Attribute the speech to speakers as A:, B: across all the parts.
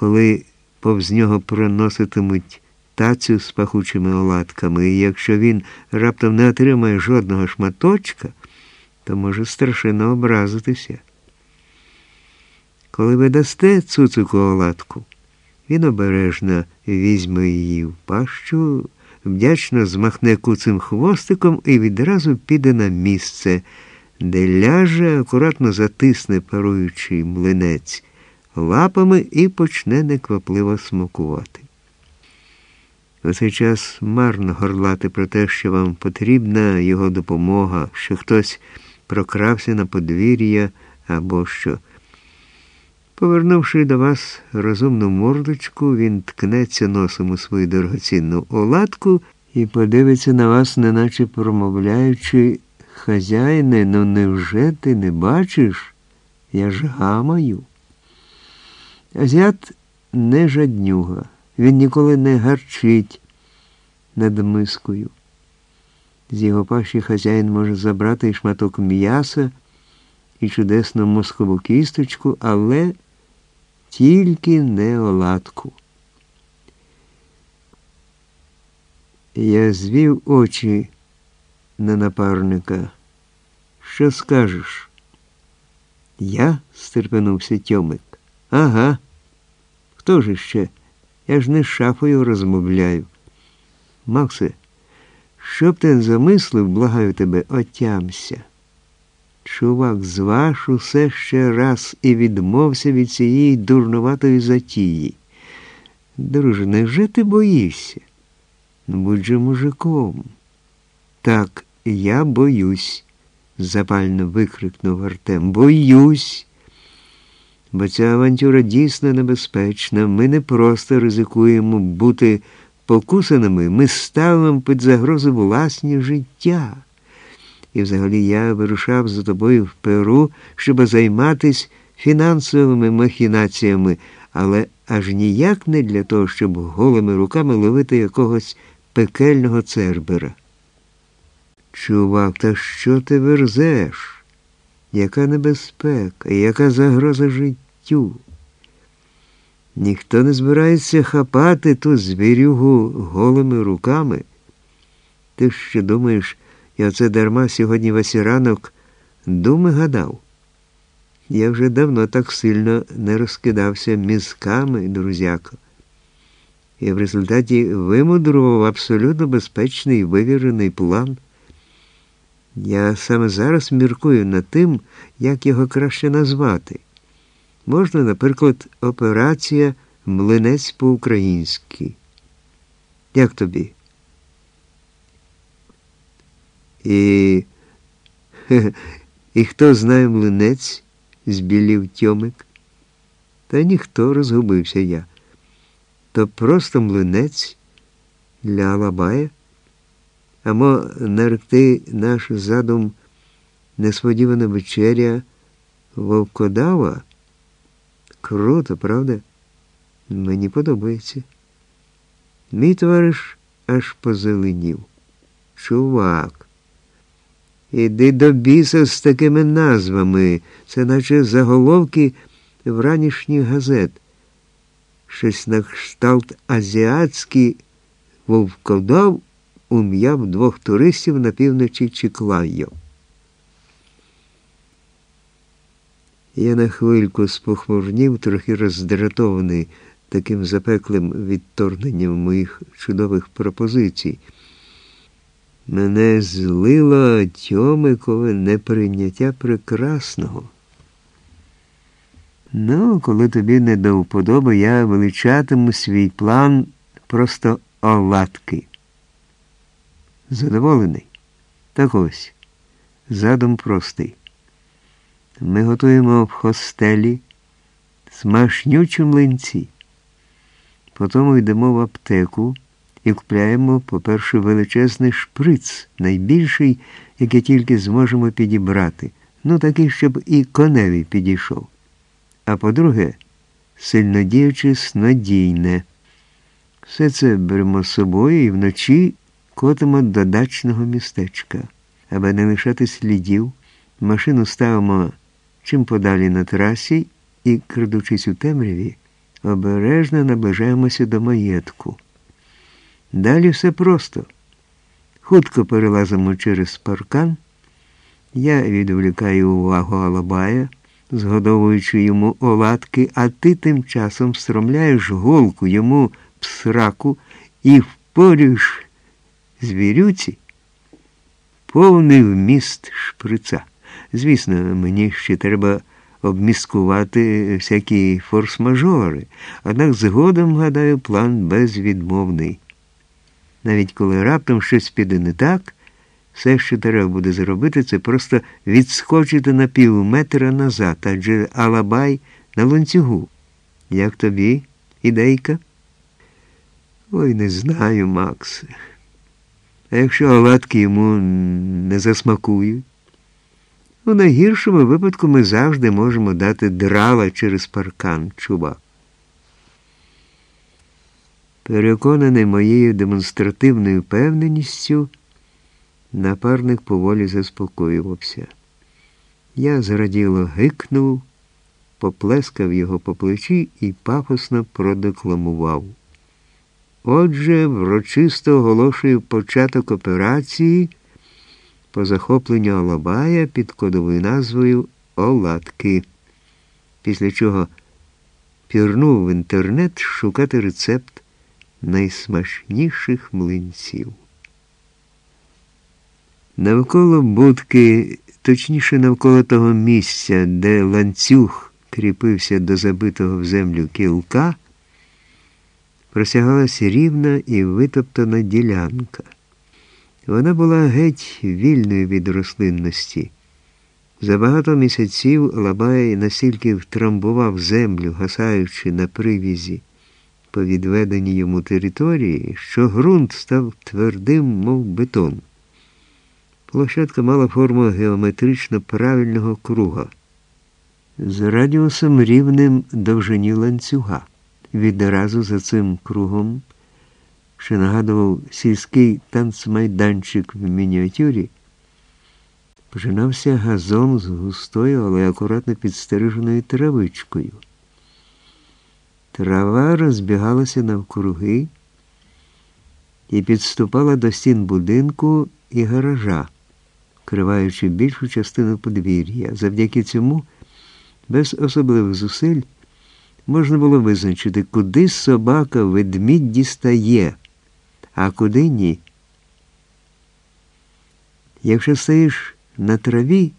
A: коли повз нього проноситимуть тацю з пахучими оладками, і якщо він раптом не отримає жодного шматочка, то може страшенно образитися. Коли ви дасте цуцику оладку, він обережно візьме її в пащу, вдячно змахне куцим хвостиком і відразу піде на місце, де ляже, акуратно затисне паруючий млинець лапами і почне неквапливо смакувати. У цей час марно горлати про те, що вам потрібна його допомога, що хтось прокрався на подвір'я або що. Повернувши до вас розумну мордочку, він ткнеться носом у свою дорогоцінну оладку і подивиться на вас, неначе промовляючи, хазяїне, ну невже ти не бачиш? Я ж гамаю. Азіат не жаднюга, він ніколи не гарчить над мискою. З його пащі хазяїн може забрати і шматок м'яса, і чудесну мозкову кісточку, але тільки не оладку. Я звів очі на напарника. Що скажеш? Я? стерпенувся Тьомик. Ага. Хто ж іще? Я ж не з шафою розмовляю. Максе, щоб ти замислив, благаю тебе, отямся. Чувак, зваж усе ще раз і відмовся від цієї дурнуватої затії. Друже, невже ти боїшся? Ну, будь же мужиком. Так, я боюсь, запально викрикнув Артем. Боюсь. Бо ця авантюра дійсно небезпечна. Ми не просто ризикуємо бути покусаними, ми ставимо під загрозу власні життя. І взагалі я вирушав за тобою в Перу, щоб займатися фінансовими махінаціями, але аж ніяк не для того, щоб голими руками ловити якогось пекельного цербера. Чувак, та що ти верзеш? Яка небезпека, яка загроза життю? Ніхто не збирається хапати ту звірюгу голими руками. Ти що думаєш, я це дарма сьогодні весь ранок думи гадав? Я вже давно так сильно не розкидався мізками, друзяко. І в результаті вимудрував абсолютно безпечний вивірений план. Я саме зараз міркую над тим, як його краще назвати. Можна, наприклад, операція Млинець по-українськи. Як тобі? І і хто знає млинець? збілів Тьомик. Та ніхто розгубився я. То просто млинець для Алабая. Амо наректи наш задум несподівана вечеря вовкодава? Круто, правда? Мені подобається. Мій товариш аж позеленів. Чувак. Іди до біса з такими назвами, це наче заголовки вранішніх газет. Щось на кшталт азіатський вовкодав ум'яв двох туристів на півночі Чіклайо. Я на хвильку спохмурнів, трохи роздратований таким запеклим відторгненням моїх чудових пропозицій. Мене злило Тьомикове неприйняття прекрасного. Ну, коли тобі не до вподоби, я величатиму свій план просто оладки. Задоволений? Так ось. Задум простий. Ми готуємо в хостелі смашнючі млинці. Потім йдемо в аптеку і купляємо, по-перше, величезний шприц, найбільший, який тільки зможемо підібрати. Ну, такий, щоб і коневі підійшов. А по-друге, сильнодіюче снодійне. Все це беремо з собою і вночі котимо до дачного містечка. Аби не лишати слідів, машину ставимо чим подалі на трасі і, крадучись у темряві, Обережно наближаємося до маєтку. Далі все просто. Хутко перелазимо через паркан. Я відволікаю увагу Алабая, згодовуючи йому оладки, а ти тим часом стромляєш голку йому псраку і впорюєш звірюці повний вміст шприца. Звісно, мені ще треба обміскувати всякі форс-мажори, однак згодом, гадаю, план безвідмовний. Навіть коли раптом щось піде не так, все, що треба буде зробити, це просто відскочити на пів метра назад, адже Алабай на ланцюгу. Як тобі, ідейка? Ой, не знаю, Макс. А якщо оладки йому не засмакують? У найгіршому випадку ми завжди можемо дати драла через паркан, чувак. Переконаний моєю демонстративною впевненістю, напарник поволі заспокоювався. Я зраділо гикнув, поплескав його по плечі і пафосно продекламував. Отже, врочисто оголошую початок операції по захопленню Алабая під кодовою назвою Оладки, після чого пірнув в інтернет шукати рецепт найсмачніших млинців. Навколо будки, точніше, навколо того місця, де ланцюг кріпився до забитого в землю кілка, просягалась рівна і витоптана ділянка. Вона була геть вільною від рослинності. За багато місяців Лабай настільки втрамбував землю, гасаючи на привізі по відведеній йому території, що ґрунт став твердим, мов бетон. Площадка мала форму геометрично правильного круга з радіусом рівним довжині ланцюга. Відразу за цим кругом, що нагадував сільський танцмайданчик в мініатюрі, починався газон з густою, але акуратно підстереженою травичкою. Трава розбігалася навкруги і підступала до стін будинку і гаража, вкриваючи більшу частину подвір'я. Завдяки цьому, без особливих зусиль, можна було визначити, куди собака ведмідь дістає, а куди ні. Якщо стоїш на траві,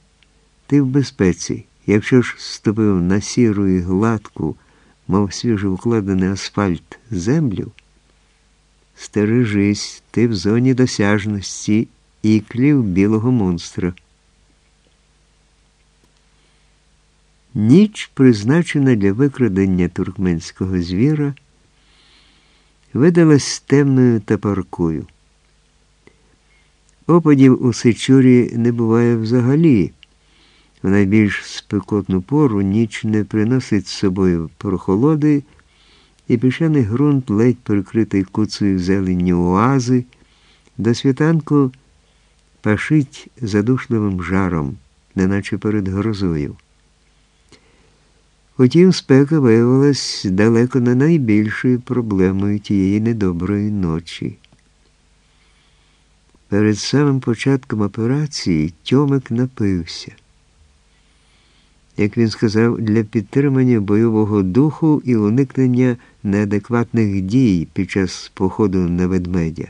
A: ти в безпеці. Якщо ж ступив на сіру і гладку, мов свіжо вкладений асфальт землю, стережись, ти в зоні досяжності іклів білого монстра. Ніч, призначена для викрадення туркменського звіра, видалась темною та паркою. Опадів у Сичурі не буває взагалі. В найбільш спекотну пору ніч не приносить з собою прохолоди, і пішений ґрунт, ледь прикритий куцею зелені оази, до світанку пашить задушливим жаром, неначе перед грозою. Утім, спека виявилась далеко не найбільшою проблемою тієї недоброї ночі. Перед самим початком операції Тьомик напився. Як він сказав, для підтримання бойового духу і уникнення неадекватних дій під час походу на ведмедя.